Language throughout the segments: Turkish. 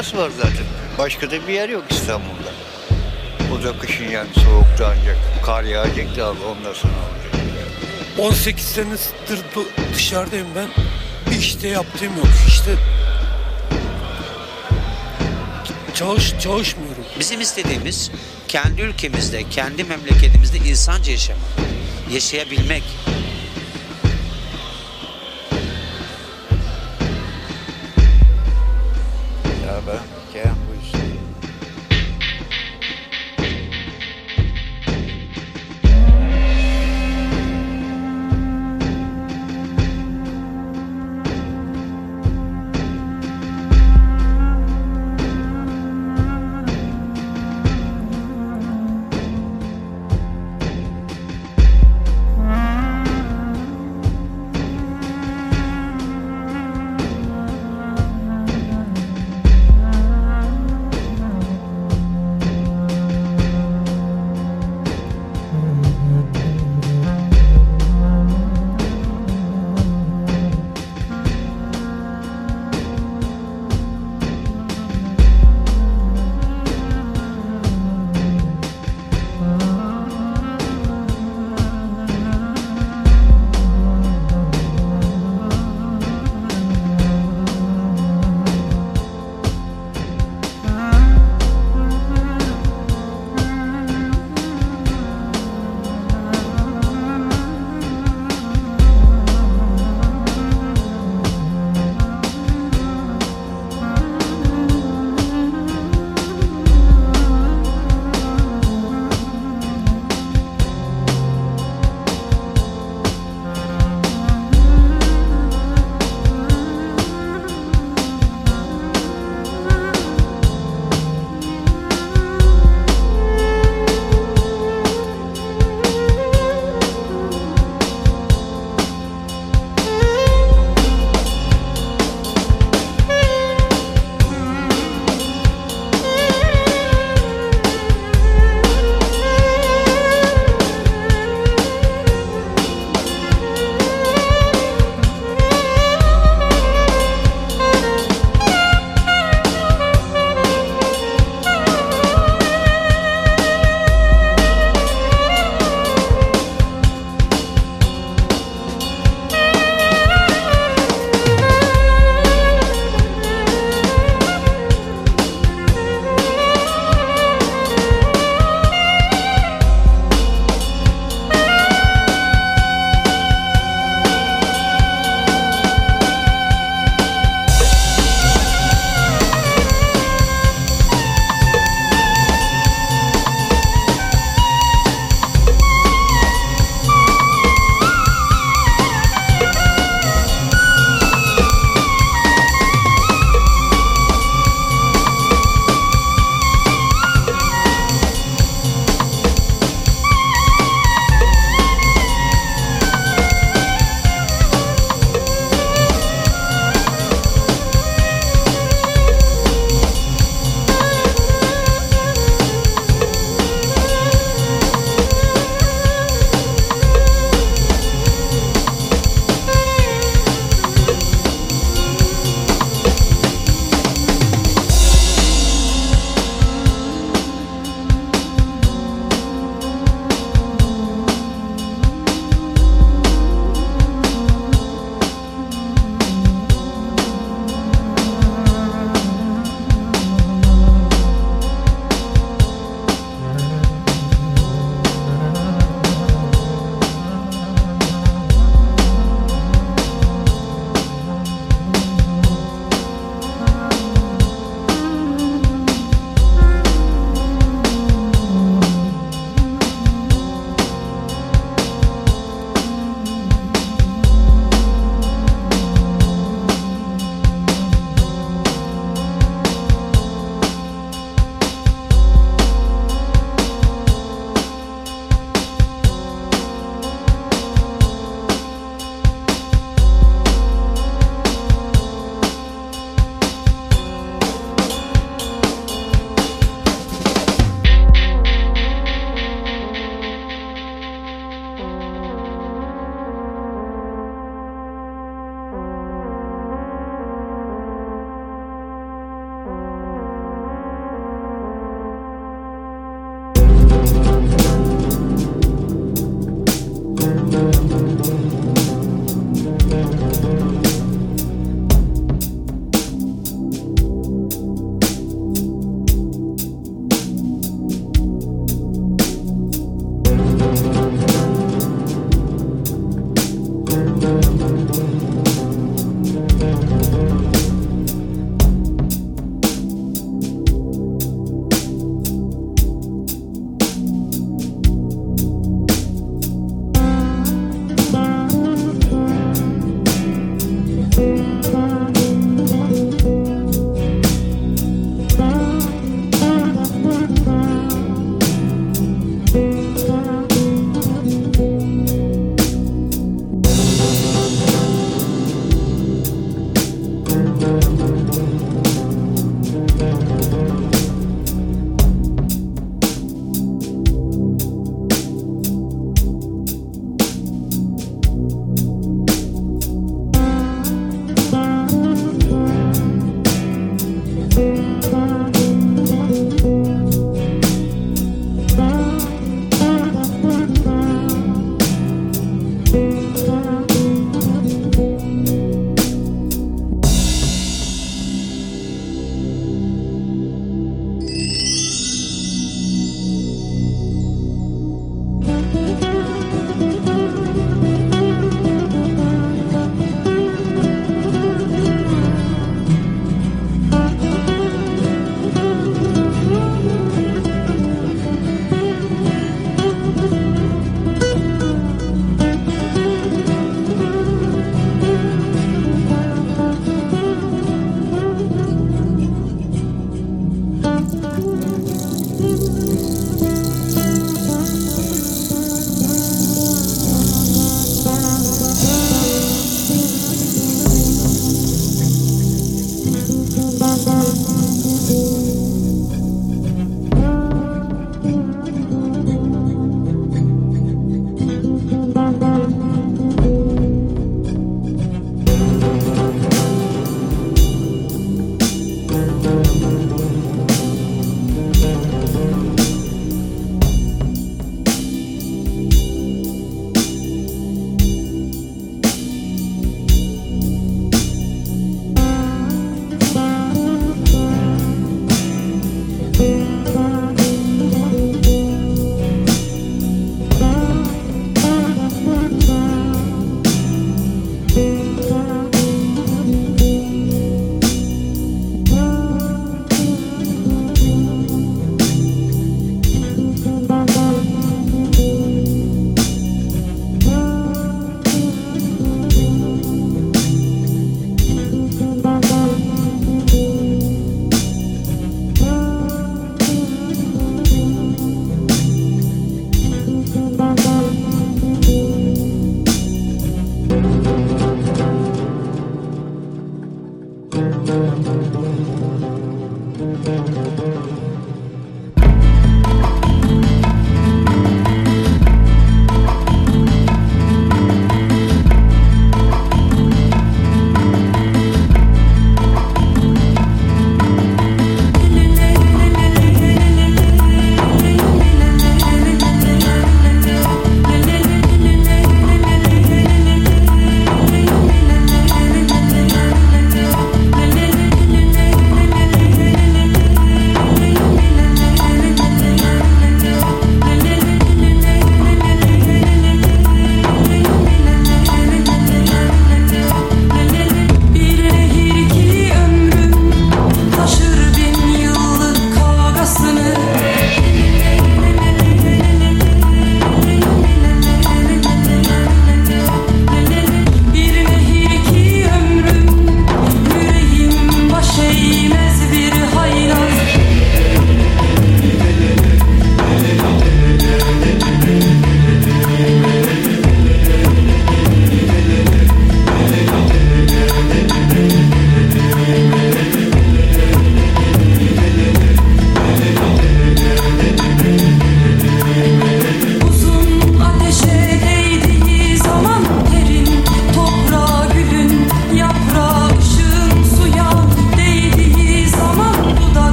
burası var zaten. Başka da bir yer yok İstanbul'da. O da kışın yani soğukta ancak. Kar yağacak da ondan sonra olacak. 18 senedir bu- dışarıdayım ben. Bir işte yaptığım yok. İşte çalış çalışmıyorum. Bizim istediğimiz kendi ülkemizde, kendi memleketimizde insanca yaşamak, yaşayabilmek.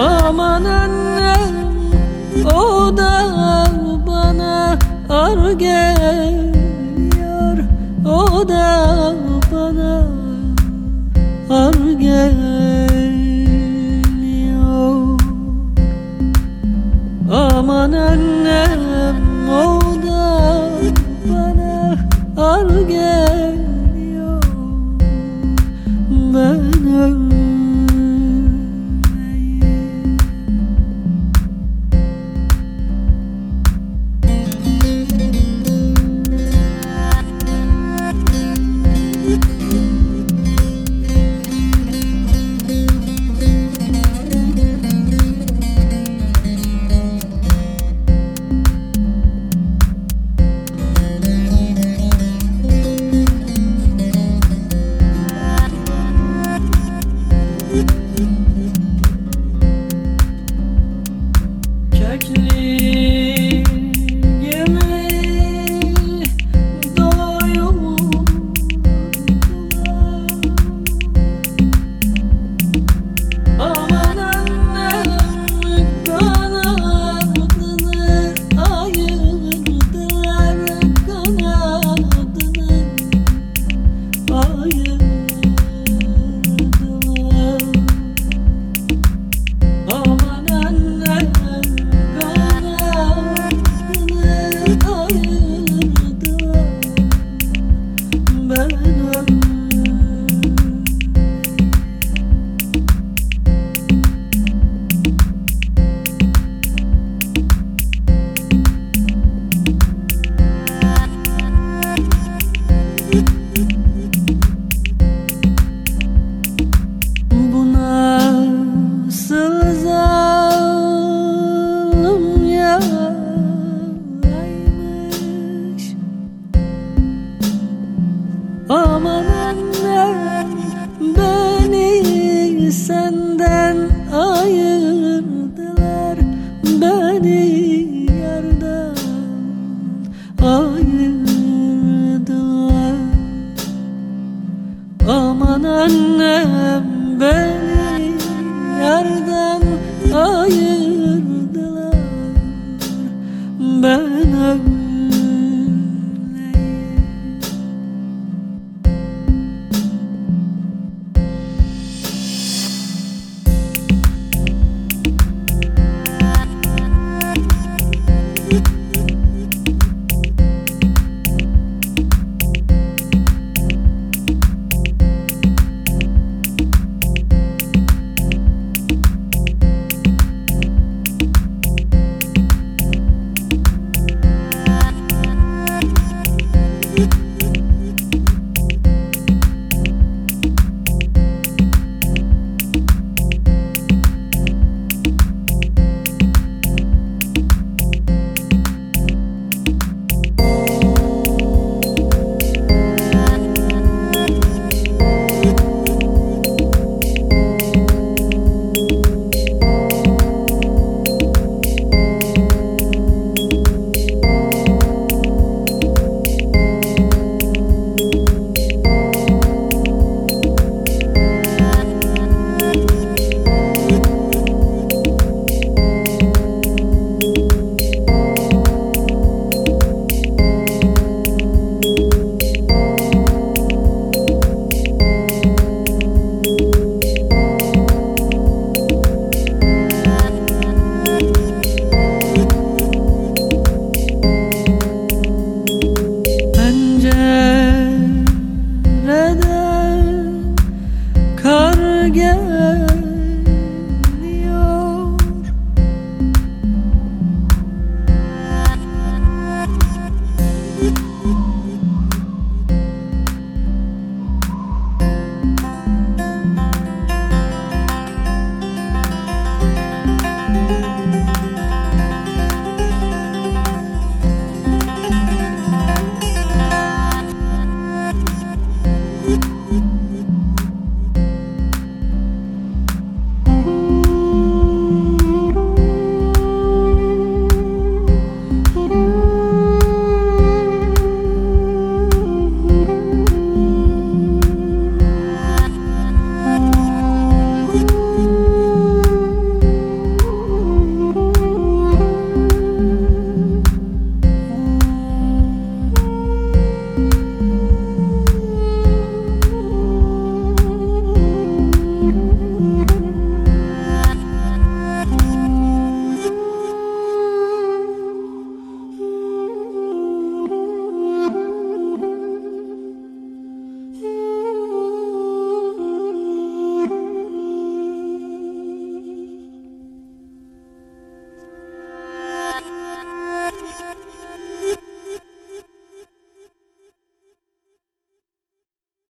Aman annem o da bana ar geliyor